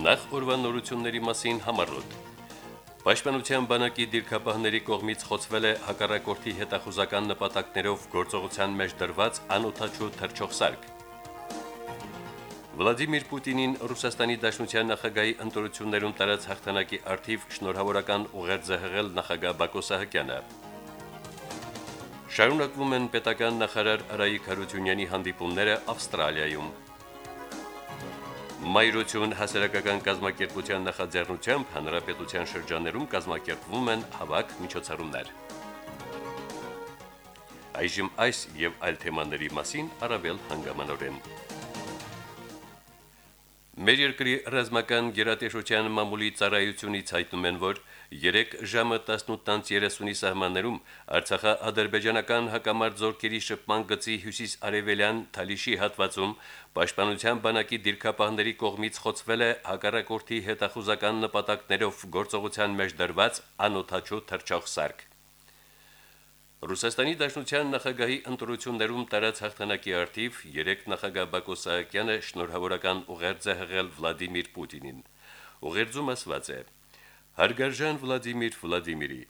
Նախ օրվանորությունների մասին համառոտ։ Պաշտպանության բանակի դիրքապահների կողմից խոցվել է հակառակորդի հետախուզական նպատակներով գործողության մեջ դրված անօթաչու թրջող սարք։ Վլադիմիր Պուտինին Ռուսաստանի Դաշնության նախագահի ընտրություններում տարած հաղթանակի արդիվ շնորհավորական ուղերձ է հղել նախագահ Բակո Սահակյանը։ Շարունակվում են պետական նախարար Արայիկ Հարությունյանի հանդիպումները Ավստրալիայում։ Մայրություն հասարակական կազմակերպության նախաձեռնությամբ հանրապետության շրջաներում կազմակերպվում են հավաք միջոցառումներ։ Այժմ այս եւ այլ թեմաների մասին առավել հանգամանորեն։ Մեր երկրի ռազմական գերատեսչության մամուլի ծառայությունից հայտնում են, որ 3 ժամը 18:30-ի սահմաններում Արցախա-ադրբեջանական հակամարտ զորքերի շփման գծի հյուսիս-արևելյան Թալիշի հատվածում Պաշտպանության բանակի դիրքապահների կողմից խոցվել է հակառակորդի հետախուզական նպատակներով գործողության մեջ դրված անօթաչու թրջող սարք։ Ռուսաստանի Դաշնության նախագահի ընտրություններում տարած հաղթանակի արդիվ 3 նախագահ Բակո Սահակյանը շնորհավորական ուղերձ է հղել Վլադիմիր Պուտինին։ Ուղերձում ասված է. Հարգարժան Վլադիմիր Վլադիմիրի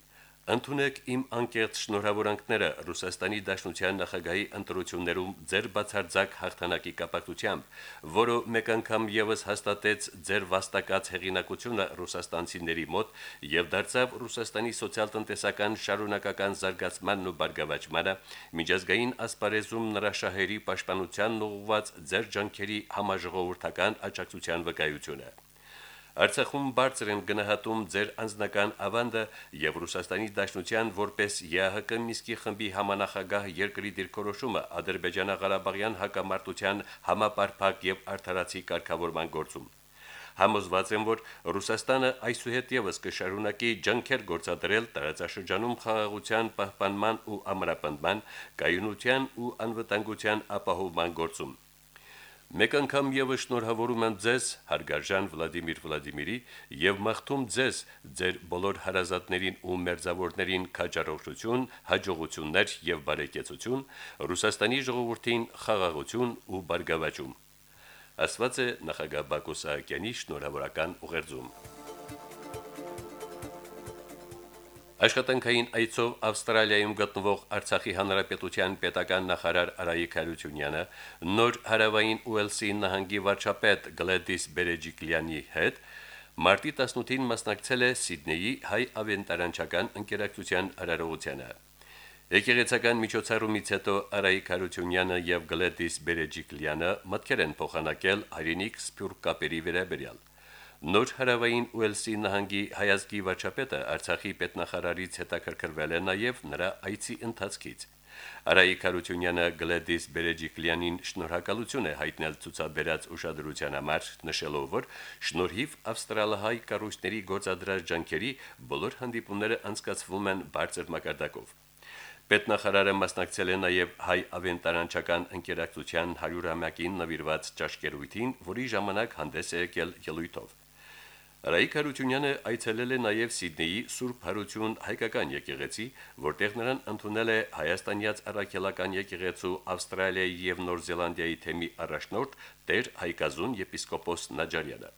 Ընթունեք իմ անկեղծ շնորհավորանքները Ռուսաստանի Դաշնության նախագահի ընտրություններում ձեր բացարձակ հաղթանակի կապակցությամբ, որը մեկ անգամ եւս հաստատեց ձեր վաստակած հեղինակությունը ռուսաստանցիների մոտ եւ դարձավ Ռուսաստանի սոցիալ-տնտեսական շարունակական զարգացմանն ու բարգավաճմանը, միջազգային ասպարեզում նրա շահերի պաշտպանությանն ուղղված ձեր ջանքերի համաժողովրդական աջակցության վկայությունը։ Արցախում բարձր են գնահատում ձեր անձնական ավանդը եւ Ռուսաստանի Դաշնության որպես ԵԱՀԿ Միսկի խմբի համանախագահ երկրի դիրքորոշումը Ադրբեջանա-Ղարաբաղյան հակամարտության համապարփակ եւ արդարացի կարգավորման գործում։ Համոզված եմ, որ Ռուսաստանը այսուհետ եւս կշարունակի ջանքեր գործադրել տարածաշրջանում խաղաղության պահպանման ու ամրապնդման, կայունության ու անվտանգության ապահովման գործում։ Մեկ անգամ եւս շնորհավորում եմ ձեզ, հարգարժան Վլադիմիր Վլադիմիրի, եւ մաղթում ձեզ, ձեր բոլոր հարազատներին ու մերձավորներին քաջառողջություն, հաջողություններ եւ բարեկեցություն, Ռուսաստանի ժողովրդին խաղաղություն ու բարգավաճում։ Ասված է նախագահ Բակո Սահակյանի շնորհավորական ուղերձում։ Աշխատանքային այցով Ավստրալիայում գտնվող Արցախի հանրապետության պետական նախարար Արայիկ Հարությունյանը նոր հարավային Ուելսի նահանգի վարչապետ Գլեդիս Բերեջիկլյանի հետ մարտի 18-ին մասնակցել է Սիդնեյի հայ ավենտարանչական ընկերակցության արարողությանը։ Եկեղեցական միջոցառումից հետո Արայիկ Հարությունյանը եւ Գլեդիս Բերեջիկլյանը մտքեր են փոխանակել հայրենիք սփյուռք կապերի վերաբերյալ։ Նոր հարավային Ուելսի նահանգի հայազգի վարչապետը Արցախի պետնախարարից հետաքրքրվել է նաև նրա այցի ընթացքից։ Արայիկ Հարությունյանը Գլեդիս Բերեջիկլյանին շնորհակալություն է հայտնել ցուցաբերած ուշադրության համար, նշելով, որ շնորհիվ ավստրալահայ կառույցների գործադրած ջանքերի բոլոր հանդիպումները անցկացվում են բարձր մակարդակով։ Պետնախարարը մասնակցել է նաև հայ ավենտարանչական ընկերակցության 100-ամյակին նվիրված ճաշկերույթին, որի ժամանակ հանդես է եկել ելույթով։ Ռայիկ Հարությունյանը այցելել է նաև Սիդնեյի Սուրբ Հարություն հայկական եկեղեցի, որտեղ նրան ընդունել է Հայաստանյաց առաքելական եկեղեցու Ավստրալիայի եւ Նոր Զելանդիայի թեմի առաջնորդ Տեր Հայկազուն եպիսկոպոս Նաջարյանը։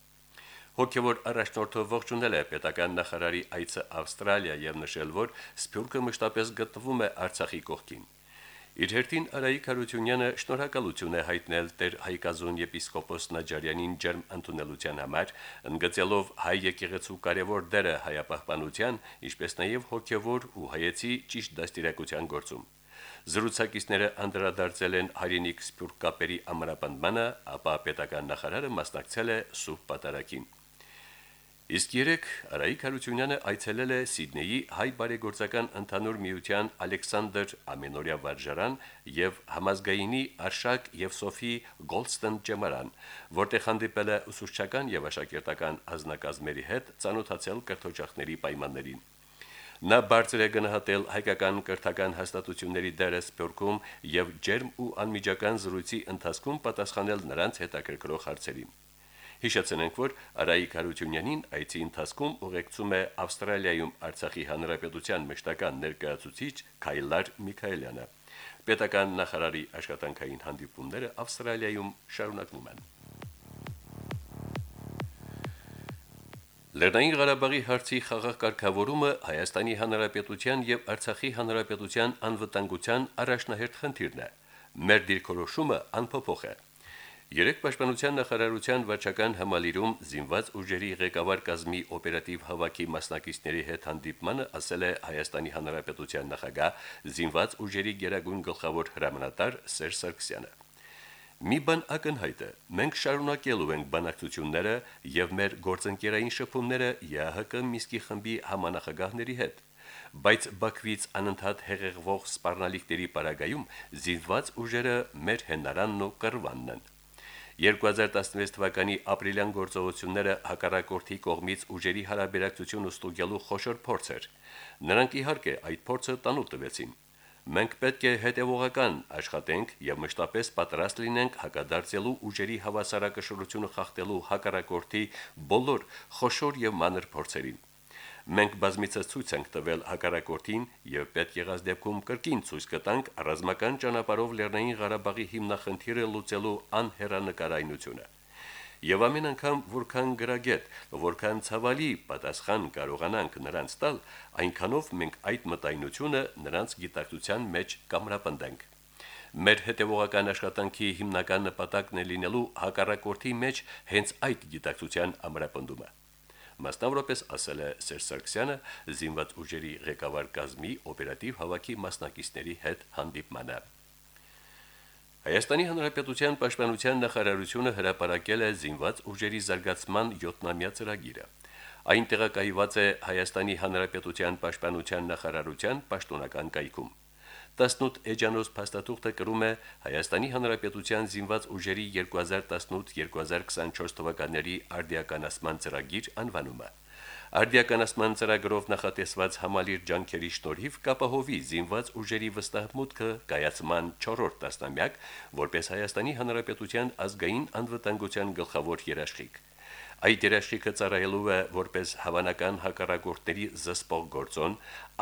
Հոգևոր առաջնորդը ողջունել է պետական նախարարի այցը Ավստրալիա եւ նշել, որ Սփյուռքը մշտապես գտնվում է Արցախի կողքին։ Իր հերթին Արայիկ Հարությունյանը շնորհակալություն է հայտնել Տեր Հայկազուն եպիսկոպոս Նաջարյանին ջերմ ընդունելության համար, ընդգծելով հայ եկեղեցու կարևոր դերը հայապահպանության, ինչպես նաև հոգևոր ու հայեցի ճիշտ դաստիարակության գործում։ Զրուցակիցները անդրադարձել են հայրենիք սփյուռք կապերի ամրապնդմանը, ապա պետական նախարարը մասնակցել է սուրբ պատարագին։ Իսկ երեք Արայիկ Հարությունյանը այցելել է Սիդնեյի հայ բարեգործական ընդհանուր միության Ալեքսանդր Ամենորյա վարժարան եւ համազգայինի Արշակ եւ Սոֆի Գոլստոն ճեմարան, որտեղ հանդիպել է ուսուցչական եւ աշակերտական ազնագազմերի հետ ցանոթացել կրթօջախների պայմաններին։ Նա բարձր է գնահատել հայկական կրթական հաստատությունների դերը սփյուռքում եւ ջերմ ու անմիջական զրույցի ընթացքում պատասխանել նրանց հետաքրքրող հարցերին։ Հիշեցնենք, որ Արայիկ Հարությունյանին այցի ընթացքում ուղեկցում է Ավստրալիայում Արցախի հանրապետության մշտական ներկայացուցիչ Քայլար Միքայելյանը։ Պետական նախարարի աշխատանքային հանդիպումները Ավստրալիայում շարունակվում են։ Լեռնային Ղարաբաղի հարցի խաղաղ կարգավորումը Հայաստանի Հանրապետության եւ Արցախի Հանրապետության անվտանգության առաջնահերթ խնդիրն է։ Մեր դիրքորոշումը անփոփոխ է։ Երեք պաշտպանության նախարարության վարչական համալիրում զինված ուժերի ղեկավար կազմի օպերատիվ հավաքի մասնակիցների հետ հանդիպմանը ասել է Հայաստանի Հանրապետության նախագահ զինված ուժերի գերագույն գլխավոր հրամանատար Սերժ Սարգսյանը։ Մի բան ակնհայտ է. մենք շարունակելու ենք բանակցությունները եւ մեր գործընկերային շփումները ԵԱՀԿ Միսկի խմբի համանախագահների հետ բայց Բաքվից անընդհատ հեղեղվող սպառնալիքների պարագայում զինված ուժերը մեր հենարանն ու կռվանն են։ 2016 թվականի ապրիլյան գործողությունները հակառակորդի կողմից ուժերի հարաբերակցություն ստուգելու խոշոր փորձ էր։ Նրանք իհարկե այդ փորձը տանուլ տվեցին։ Մենք պետք է հետևողական աշխատենք եւ մշտապես պատրաստ լինենք հակադարձելու ուժերի հավասարակշռությունը խախտելու հակառակորդի բոլոր խոշոր եւ մանր փորձերին։ Մենք բազմիցս ցույց ենք տվել հակառակորդին եւ պետք եղած դեպքում կրկին ցույց կտանք ռազմական ճանապարհով Լեռնային Ղարաբաղի հիմնախնդիրը լուծելու անհերանեկարայնությունը։ Եվ ամեն անգամ որքան գրագետ, որքան ցավալի պատասխան կարողանանք նրանց տալ, այնքանով մենք այդ մտայնությունը նրանց գիտակցության մեջ կամրապնդենք։ Մեր հետևողական աշխատանքի հիմնական նպատակն է լինելու հակառակորդի մեջ հենց այդ գիտակցության ամրապնդումը մասնավորապես ասել է Սերժ Սարգսյանը զինված ուժերի ղեկավար կազմի օպերատիվ հավաքի մասնակիցների հետ հանդիպմանը։ Հայաստանի Հանրապետության Պաշտպանության նախարարությունը հրապարակել է զինված ուժերի զարգացման 7-ամյա ծրագիրը։ Այն տեղակայված է Հայաստանի Հանրապետության Պաշտպանության նախարարության պաշտոնական կայքում։ 18 էջանոց փաստաթուղթը կրում է Հայաստանի Հանրապետության զինված ուժերի 2018-2024 թվականների արդիականացման ծրագիր անվանումը։ Արդիականացման ծրագրով նախատեսված համալիր ջանքերի շնորհիվ կապահովի զինված ուժերի վստահ մուտքը կայացման 4-րդ տասնամյակ, որպես Հայաստանի Հանրապետության ազգային անվտանգության գլխավոր երաշխիք։ Այդ երաշխիքը ծառայելու է որպես հավանական հակառակորդների զսպող գործոն,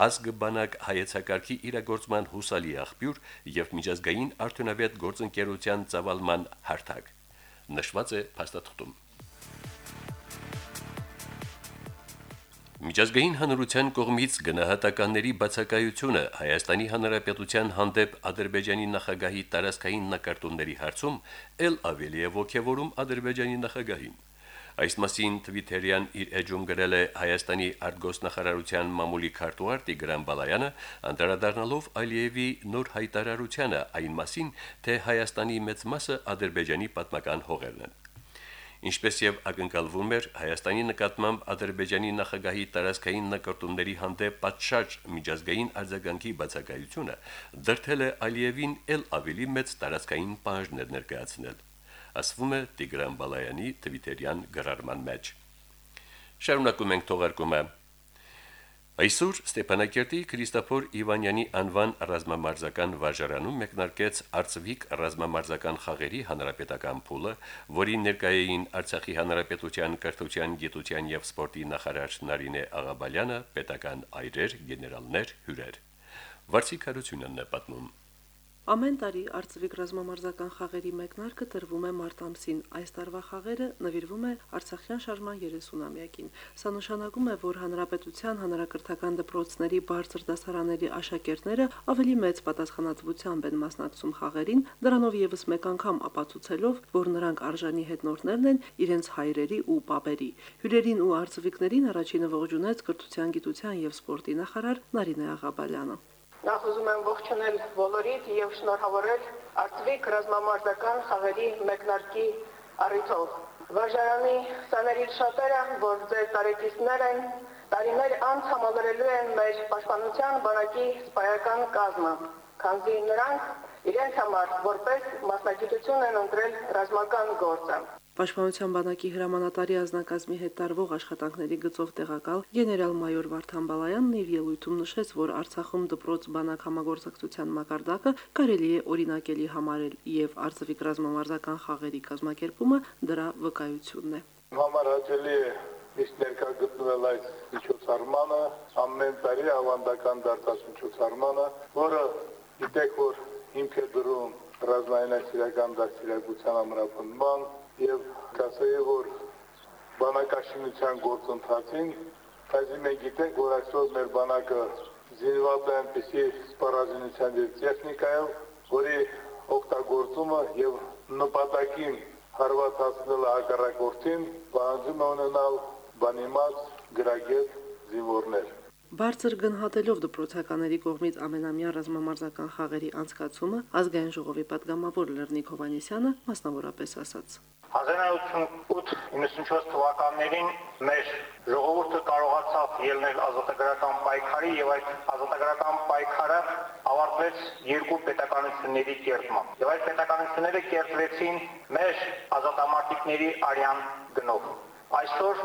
ազգբանակ հայեցակարգի իրագործման հուսալի աղբյուր եւ միջազգային արդյունավետ գործընկերության ծավալման հարթակ։ Նշված է փաստաթղթում։ Միջազգային հանրության կողմից գնահատականների բացակայությունը Հայաստանի Հանրապետության հանդեպ Ադրբեջանի նախագահի տարածքային նկարտումների հարցում ել ավելի է ողջևորում Ադրբեջանի նախագահին։ Այս մասին Twitter-յան իր էջում գրել է Հայաստանի արտգոսնախարարության մամուլի քարտուղար Տիգրան Բալայանը, անդրադառնալով Ալիևի նոր հայտարարությանը այն մասին, թե Հայաստանի մեծ մասը Ադրբեջանի պատմական հողերն են։ Ինչպես եւ ակնկալվում էր, Հայաստանի նկատմամբ Ադրբեջանի նախագահի տարածքային նկարտումների հանդեպ պատշաճ միջազգային արձագանքի բացակայությունը դրթել է Ալիևին ել ավելի մեծ տարածքային պահանջներ ներկայացնել ասվում է Տիգրան Բալայանի Twitter-յան գրառման մեջ։ Շարունակում ենք թողարկումը։ Այսօր Ստեփանակերտի Քրիստոֆոր Իվանյանի անվան ռազմամարզական վարժարանում մեկնարկեց Արծվիկ ռազմամարզական խաղերի հանրապետական փուլը, որին ներկայային Արցախի հանրապետության կրթության, գիտության եւ սպորտի նախարար Նարինե Աղաբալյանը, պետական այրեր, գեներալներ, հյուրեր։ Վարսիկ հարությունն է պատմում։ Ամեն տարի Արծվիկ ռազմամարզական խաղերի մեկնարկը տրվում է մարտ ամսին։ Այս տարվա խաղերը նվիրվում է Արցախյան շարժման 30-ամյակին։ Սա նշանակում է, որ հանրապետության հանրակրթական դպրոցների բարձր դասարանների աշակերտները ավելի մեծ պատասխանատվությամբ են մասնակցում խաղերին, դրանով եւս մեկ անգամ ապացուցելով, որ նրանք արժանի հետնորդներն են իրենց հայրերի ու պապերի։ Հյուրերին ու արծվիկներին առաջինը ողջունեց կրթության, գիտության եւ սպորտի նախարար Նարինե Աղաբալյանը։ Նախ ուզում եմ ողջունել բոլորիդ եւ շնորհավորել Արծվիկ ռազմամարզական խաղերի մեկնարկի առիթով։ Վարժարանի սաներից շատերը, որ ձեր տարեկիցներ են, տարիներ անց համալրելու են մեր պաշտպանության բանակի սպայական կազմը, քանզի նրանք իրենց համար որպես մասնագիտություն են ընտրել ռազմական գործը։ Պաշտպանության բանակի հրամանատարի ազնագազմի հետ տարվող աշխատանքների գծով տեղակալ գեներալ-մայոր Վարդան Բալայանն իր ելույթում նշեց, որ Արցախում դպրոց բանակ համագործակցության մակարդակը կարելի է օրինակելի համարել եւ Արցախի ռազմամարզական խաղերի կազմակերպումը դրա վկայությունն է։ Համար հաճելի է իսկ ներկա գտնվել այս միջոցառմանը, ամեն տարի ավանդական դարձած միջոցառմանը, որը գիտեք, որ հիմք է դրում ռազմային այսիրական դաստիարակության ամրապնդման եւ կասեի որ բանակաշինության գործընթացին բայց մենք գիտենք որ այսօր մեր բանակը զինված է այնպիսի սպառազինության եւ տեխնիկայով որի օգտագործումը եւ նպատակին հարվածացնել հակառակորդին բանջում ունենալ բանիմաց գրագետ զինվորներ Բարձր գնահատելով դպրոցականների կողմից ամենամյա ռազմամարզական խաղերի անցկացումը ազգային ժողովի պատգամավոր Լեռնիկ Հովանեսյանը մասնավորապես ասաց. 1998-94 թվականներին մեր ժողովուրդը կարողացավ ելնել ազատագրական պայքարի եւ այդ ազատագրական պայքարը ավարտվեց երկու պետականությունների կերտմամբ։ Եվ այդ պետականությունները կերտվեցին մեր ազատամարտիկների արյան գնով։ Այսօր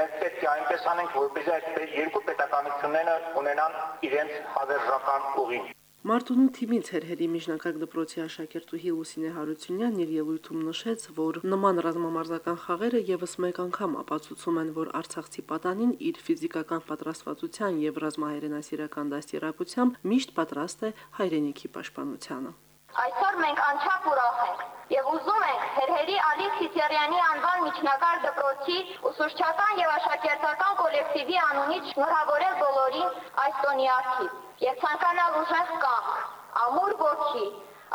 մենք պետք է այնպես անենք, որպեսզի այդ երկու պետականությունները ունենան իրենց հավերժական ուղին։ Մարտունու թիմի ցերհերի միջնակարգ դպրոցի աշակերտուհի Լուսինե Հարությունյանն իր ելույթում նշեց, որ նման ռազմամարզական խաղերը եւս մեկ անգամ ապացուցում են, որ Արցախցի պատանին իր ֆիզիկական պատրաստվածության եւ ռազմահայրենասիրական դաստիարակությամբ միշտ պատրաստ է հայրենիքի պաշտպանությանը։ Այսօր մենք անչափ ուրախ ենք եւ ուզում ենք Հերհերի Ալի Սիսերյանի անվան միջնակարգ դպրոցի ուսուցչական եւ աշակերտական կոլեկտիվի անունից շնորհավորել բոլորին այս տոնի արքիվ եւ ցանկանալ ուժեղ կամք, ամուր ոգի,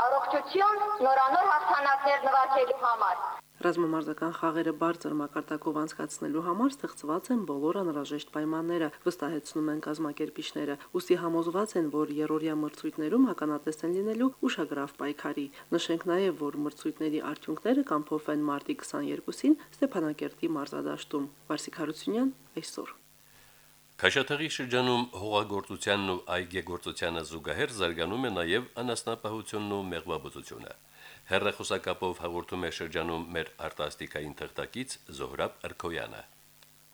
առողջություն, նորանոր հաղթանակներ նվաճելու համար։ Ռազմամարզական խաղերը բարձր մակարդակով անցկացնելու համար ստեղծված են բոլոր անհրաժեշտ պայմանները, վստահեցնում են կազմակերպիչները։ Ոստի համոզված են, որ երրորդյա մրցույթներում հականատես են լինելու ուշագրավ պայքարի։ Նշենք նաև, որ մրցույթների արդյունքները կամփոփեն մարտի 22-ին Ստեփանակերտի մարզադաշտում։ Վարսիկ Հարությունյան այսօր Քաշաթաղի շրջանում հողագործությանն ու այգեգործությանը զուգահեռ զարգանում է նաև անասնապահությունն ու մեղվաբուծությունը։ Հերրախոսակապով հաղորդում է շրջանում մեր արտասթիկային թղթակից Զոհրաբ Արքոյանը։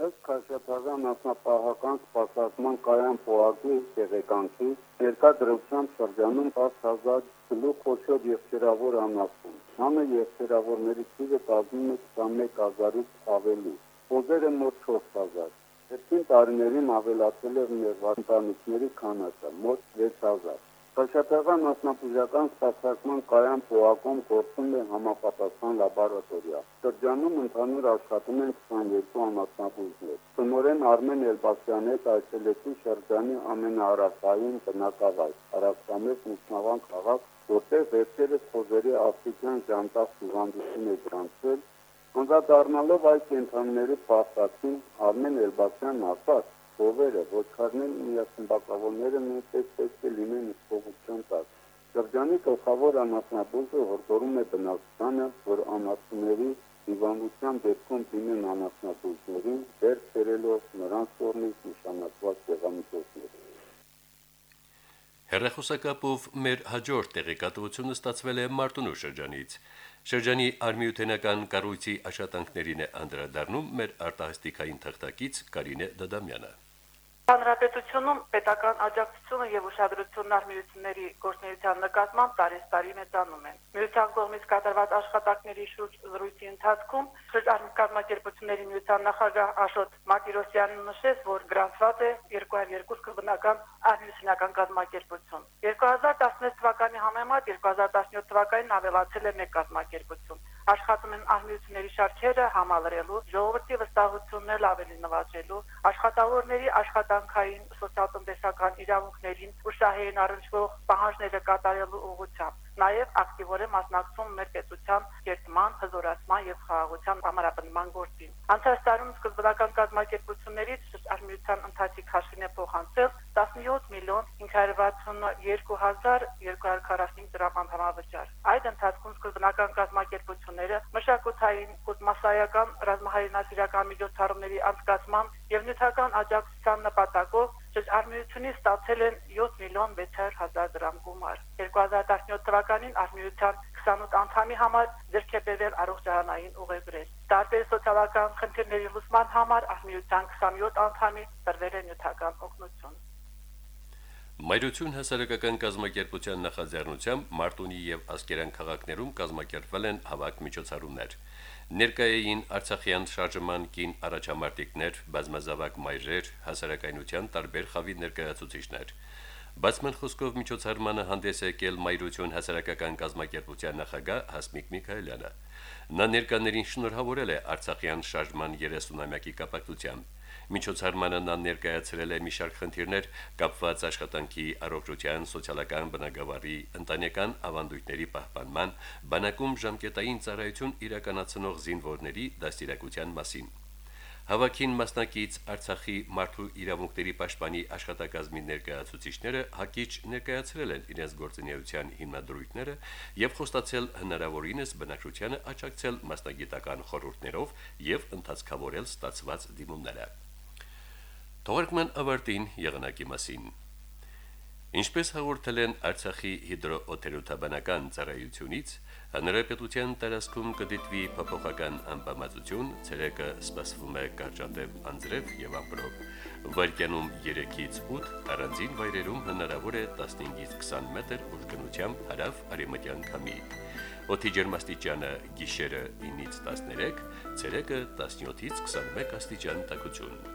Ըստ Քաշաթաղյան ասնապահական սպասարկման կայան փոագի տեղեկանքի երկա դրությամբ շրջանում 10000 գլուխ խոշոր եւ ծերավոր անասուն։ Համը եւ ծերավորների թիվը կազմում է 21000-ից ավելի։ Խոզերը մոտ 4000։ Երկին տարիներին ավելացել է մեր վանտանիքների քանակը մոտ 6000։ Խաչատեղան մասնապուժական ստացարկման կայան փոակում գործում է համապատասխան լաբորատորիա։ Շրջանում ընդհանուր աշխատում են 22 ամասնապուժներ։ Տնորեն Արմեն Էլբասյանի հետ այցելեցի շրջանի ամենաառակային բնակավայր՝ Արաքսամետ Մուսնավան քաղաք, որտեղ վերջերս խոզերի աֆրիկյան ջանտախ հիվանդություն է գրանցվել Անդրադառնալով այդ կենտրոնների փաստացին Արմեն Էլբասյանն ասաց, ովերը, ոչխարներն ու միասնբակավորները նույնպես պետք է լինեն իշխողության տակ։ Շրջանի գլխավոր անասնաբուժը հորդորում է բնակչությանը, որ անասունների հիվանդության դեպքում դիմեն անասնաբուժներին, դեր ծերելով նրանց կողմից նշանակված տեղամիջոցներ։ Հերրախոսակապով մեր հաջորդ տեղեկատվությունը ստացվել է Մարտունու շրջանից։ Շրջանի արմիութենական կառույցի աշխատանքներին է անդրադառնում մեր արտահասթիկային թղթակից Կարինե Դադամյանը։ Հանրապետությունում պետական աջակցությունը եւ ուշադրությունն արմիությունների գործնեության նկատմամբ տարեստարի մեծանում են։ Միության կողմից կատարված աշխատանքների շուրջ զրույցի ընթացքում շրջանառ միության նախագահ Աշոտ Մակիրոսյանն նշեց, որ գրանցված է 202 կրբնական արմիությունական կազմակերպություն։ 2016 թվականի համեմատ 2017 թվականին ավելացել է մեկ կազմակերպություն աշխատում են արմիությունների շարքերը համալրելու, ժողովրդի վստահությունն էլ ավելի նվազելու, աշխատավորների աշխատանքային սոցիալ-տնտեսական իրավունքներին ուշահեն առնչվող պահանջները կատարելու ուղղությամբ նաև ակտիվորեն մասնակցում մեր պետության կերտման, հզորացման եւ խաղաղության համարապնդման գործին։ Անցած տարում սկզբնական կազմակերպություններից արմիության ընթացիկ հաշվին է փոխանցել 17 միլիոն 562245 դրամ համավճար։ Այդ ընթացքում սկզբնական կազմակերպությունները մշակութային, կուսմասայական, ռազմահայրենասիրական միջոցառումների անցկացման եւ նյութական աջակցության նպատակով Շրջարմիությունից ստացել են 7 միլիոն 600 հազար դրամ գումար։ 2017 թվականին արմիության 28 անդամի համար ձեռքբերվել առողջարանային ուղեգրեր։ Տարբեր սոցիալական խնդիրների լուծման համար արմիության 27 անդամի տրվել է նյութական օգնություն։ Մայրություն հասարակական կազմակերպության նախաձեռնությամբ Մարտունի եւ Ասկերան քաղաքներում կազմակերպվել են հավաք միջոցառումներ։ Ներկայային Արցախյան շարժման կին առաջամարտիկներ, բազմազավակ մայրեր, հասարակայնության տարբեր խավի ներկայացուցիչներ։ Բացման խոսքով միջոցառմանը հանդես եկել Մայրություն հասարակական կազմակերպության նախագահ Հասմիկ Միքայելյանը։ Նա ներկաներին շնորհավորել է Արցախյան շարժման 30-ամյակի կապակցությամբ։ Միջոցառմանը նա ներկայացրել է մի շարք խնդիրներ կապված աշխատանքի առողջության, սոցիալական բնագավառի, ընտանեկան ավանդույթների պահպանման, բանակում ժամկետային ծառայություն իրականացնող զինվորների դաստիարակության մասին։ Հավաքին մասնակից Արցախի մարդու իրավունքների պաշտպանի աշխատակազմի ներկայացուցիչները հակիչ ներկայացրել են իրենց գործունեության հիմնադրույթները եւ խոստացել հնարավորինս բնակչությանը աջակցել մասնագիտական խորհուրդներով եւ ընդհանցկավորել ստացված դիմումները։ Թողարկման ավարտին եղանակի մասին։ Ինչպես հաղորդել են Արցախի հիդրոօթերոթաբանական ծառայությունից, հնարեպետության տարածքում կդիտվի փոփոխական անբավարարություն, ցերեկը սպասվում է կարճատև անձրև եւ ամպրոպ։ Վարկյանում 3-ից 8, առանձին վայրերում հնարավոր է 15-ից 20 մետր ուժգնությամբ հարավ արևմտյան քամի։ Օդի ջերմաստիճանը՝ գիշերը 9-ից 13, ցերեկը 17-ից 21 աստիճան տաքություն։